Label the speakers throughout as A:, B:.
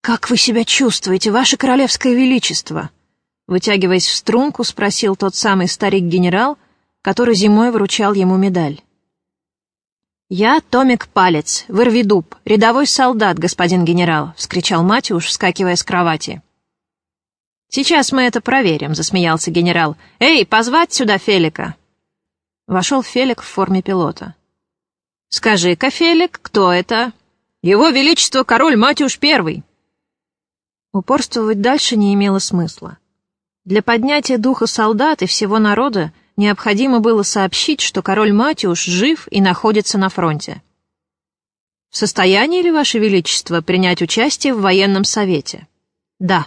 A: «Как вы себя чувствуете, ваше королевское величество?» Вытягиваясь в струнку, спросил тот самый старик-генерал, который зимой вручал ему медаль. «Я Томик Палец, вырвидуб, рядовой солдат, господин генерал», — вскричал Матюш, вскакивая с кровати. «Сейчас мы это проверим», — засмеялся генерал. «Эй, позвать сюда Фелика!» Вошел Фелик в форме пилота. «Скажи-ка, Фелик, кто это?» «Его Величество король Матюш Первый!» Упорствовать дальше не имело смысла. Для поднятия духа солдат и всего народа необходимо было сообщить, что король Матиуш жив и находится на фронте. В состоянии ли, Ваше Величество, принять участие в военном совете? Да.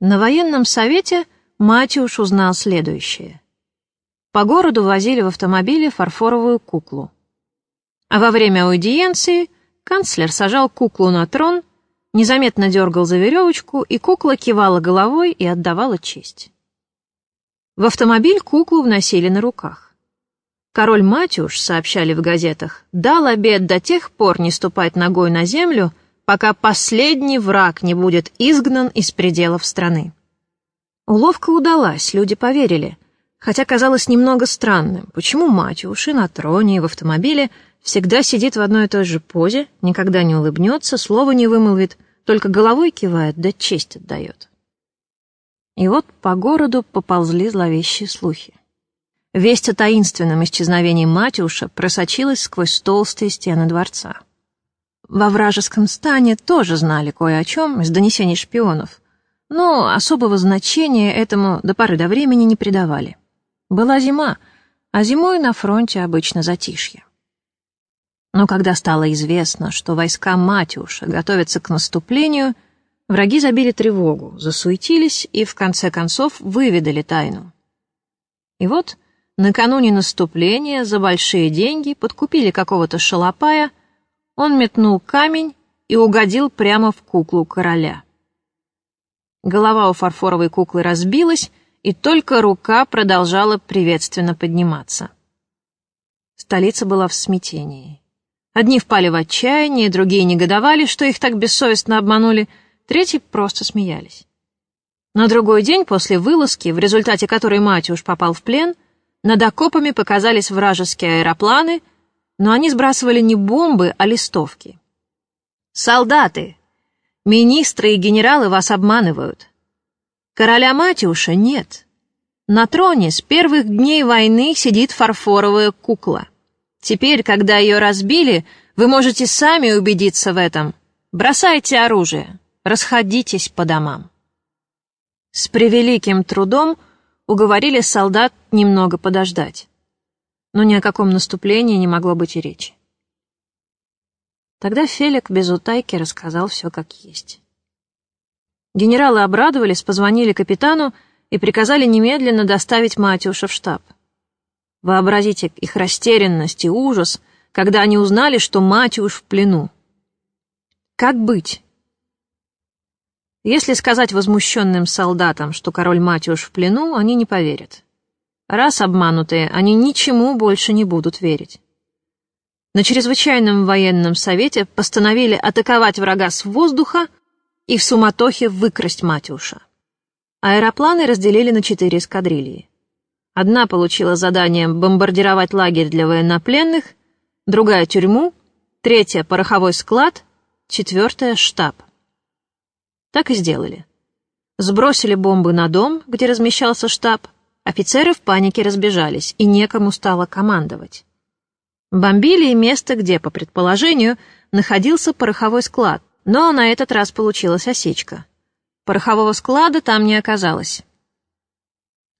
A: На военном совете Матиуш узнал следующее. По городу возили в автомобиле фарфоровую куклу. А во время аудиенции канцлер сажал куклу на трон, незаметно дергал за веревочку, и кукла кивала головой и отдавала честь. В автомобиль куклу вносили на руках. Король Матюш, сообщали в газетах, дал обед до тех пор не ступать ногой на землю, пока последний враг не будет изгнан из пределов страны. Уловка удалась, люди поверили, хотя казалось немного странным, почему Матюш и на троне, и в автомобиле всегда сидит в одной и той же позе, никогда не улыбнется, слова не вымолвит, только головой кивает да честь отдает. И вот по городу поползли зловещие слухи. Весть о таинственном исчезновении Матюша просочилась сквозь толстые стены дворца. Во вражеском стане тоже знали кое о чем из донесений шпионов, но особого значения этому до поры до времени не придавали. Была зима, а зимой на фронте обычно затишье. Но когда стало известно, что войска Матюша готовятся к наступлению — Враги забили тревогу, засуетились и, в конце концов, выведали тайну. И вот, накануне наступления, за большие деньги подкупили какого-то шалопая, он метнул камень и угодил прямо в куклу короля. Голова у фарфоровой куклы разбилась, и только рука продолжала приветственно подниматься. Столица была в смятении. Одни впали в отчаяние, другие негодовали, что их так бессовестно обманули — третьи просто смеялись. На другой день после вылазки, в результате которой Матюш попал в плен, над окопами показались вражеские аэропланы, но они сбрасывали не бомбы, а листовки. «Солдаты! Министры и генералы вас обманывают. Короля Матюша нет. На троне с первых дней войны сидит фарфоровая кукла. Теперь, когда ее разбили, вы можете сами убедиться в этом. Бросайте оружие расходитесь по домам. С превеликим трудом уговорили солдат немного подождать. Но ни о каком наступлении не могло быть и речи. Тогда Фелик без утайки рассказал все как есть. Генералы обрадовались, позвонили капитану и приказали немедленно доставить Матюша в штаб. Вообразите их растерянность и ужас, когда они узнали, что Матюш в плену. Как быть? Если сказать возмущенным солдатам, что король Матюш в плену, они не поверят. Раз обманутые, они ничему больше не будут верить. На чрезвычайном военном совете постановили атаковать врага с воздуха и в суматохе выкрасть Матюша. Аэропланы разделили на четыре эскадрильи. Одна получила задание бомбардировать лагерь для военнопленных, другая — тюрьму, третья — пороховой склад, четвертая — штаб. Так и сделали. Сбросили бомбы на дом, где размещался штаб, офицеры в панике разбежались, и некому стало командовать. Бомбили и место, где, по предположению, находился пороховой склад, но на этот раз получилась осечка. Порохового склада там не оказалось.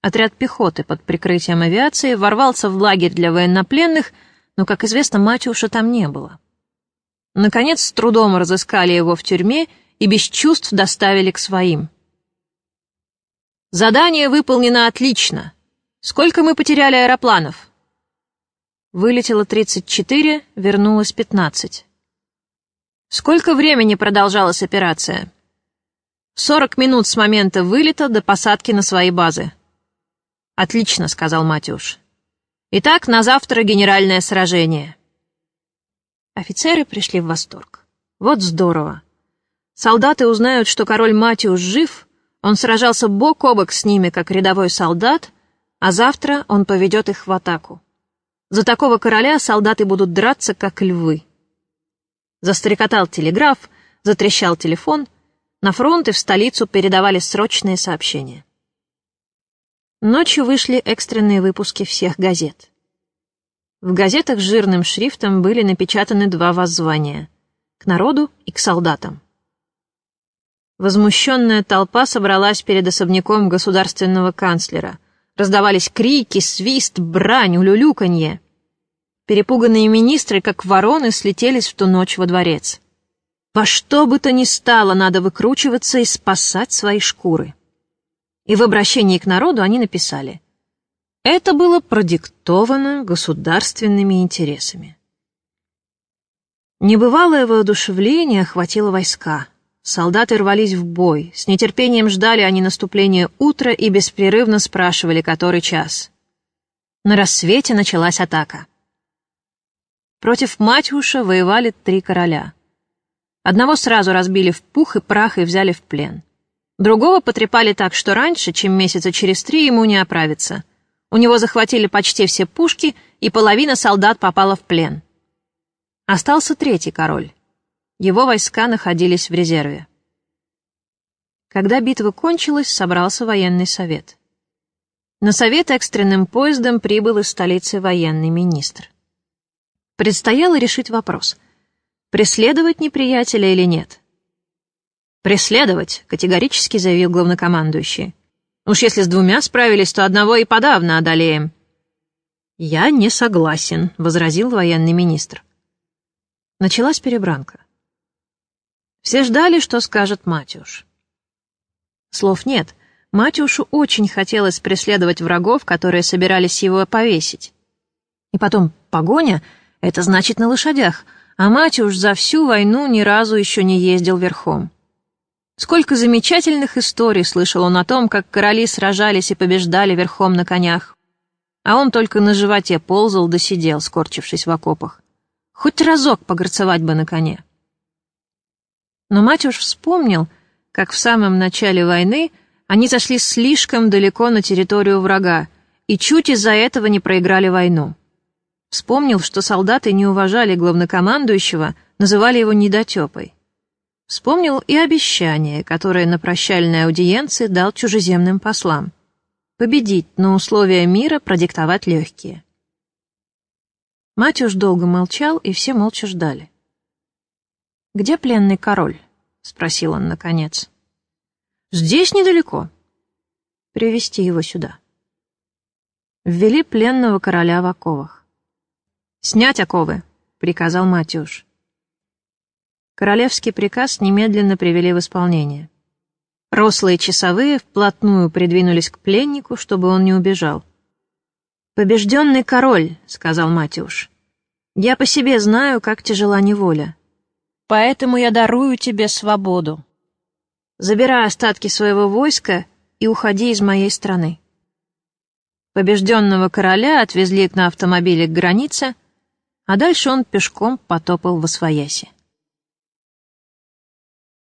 A: Отряд пехоты под прикрытием авиации ворвался в лагерь для военнопленных, но, как известно, Матюша там не было. Наконец, с трудом разыскали его в тюрьме и без чувств доставили к своим. Задание выполнено отлично. Сколько мы потеряли аэропланов? Вылетело 34, вернулось 15. Сколько времени продолжалась операция? 40 минут с момента вылета до посадки на свои базы. Отлично, сказал Матюш. Итак, на завтра генеральное сражение. Офицеры пришли в восторг. Вот здорово. Солдаты узнают, что король Матиус жив, он сражался бок о бок с ними, как рядовой солдат, а завтра он поведет их в атаку. За такого короля солдаты будут драться, как львы. Застрекотал телеграф, затрещал телефон, на фронт и в столицу передавали срочные сообщения. Ночью вышли экстренные выпуски всех газет. В газетах жирным шрифтом были напечатаны два воззвания — к народу и к солдатам. Возмущенная толпа собралась перед особняком государственного канцлера. Раздавались крики, свист, брань, улюлюканье. Перепуганные министры, как вороны, слетелись в ту ночь во дворец. Во что бы то ни стало, надо выкручиваться и спасать свои шкуры. И в обращении к народу они написали — это было продиктовано государственными интересами. Небывалое воодушевление охватило войска. Солдаты рвались в бой, с нетерпением ждали они наступления утра и беспрерывно спрашивали, который час. На рассвете началась атака. Против Матюша воевали три короля. Одного сразу разбили в пух и прах и взяли в плен. Другого потрепали так, что раньше, чем месяца через три, ему не оправиться — у него захватили почти все пушки, и половина солдат попала в плен. Остался третий король. Его войска находились в резерве. Когда битва кончилась, собрался военный совет. На совет экстренным поездом прибыл из столицы военный министр. Предстояло решить вопрос, преследовать неприятеля или нет. «Преследовать», — категорически заявил главнокомандующий. Уж если с двумя справились, то одного и подавно одолеем». «Я не согласен», — возразил военный министр. Началась перебранка. Все ждали, что скажет Матюш. Слов нет. Матюшу очень хотелось преследовать врагов, которые собирались его повесить. И потом, погоня — это значит на лошадях, а Матюш за всю войну ни разу еще не ездил верхом. Сколько замечательных историй слышал он о том, как короли сражались и побеждали верхом на конях. А он только на животе ползал да сидел, скорчившись в окопах. Хоть разок погорцевать бы на коне. Но мать уж вспомнил, как в самом начале войны они зашли слишком далеко на территорию врага и чуть из-за этого не проиграли войну. Вспомнил, что солдаты не уважали главнокомандующего, называли его недотепой. Вспомнил и обещание, которое на прощальной аудиенции дал чужеземным послам. Победить, но условия мира продиктовать легкие. Матюш долго молчал, и все молча ждали. «Где пленный король?» — спросил он наконец. «Здесь недалеко. Привести его сюда». Ввели пленного короля в оковах. «Снять оковы!» — приказал Матюш. Королевский приказ немедленно привели в исполнение. Рослые часовые вплотную придвинулись к пленнику, чтобы он не убежал. «Побежденный король», — сказал Матюш, — «я по себе знаю, как тяжела неволя. Поэтому я дарую тебе свободу. Забирай остатки своего войска и уходи из моей страны». Побежденного короля отвезли на автомобиле к границе, а дальше он пешком потопал во свояси.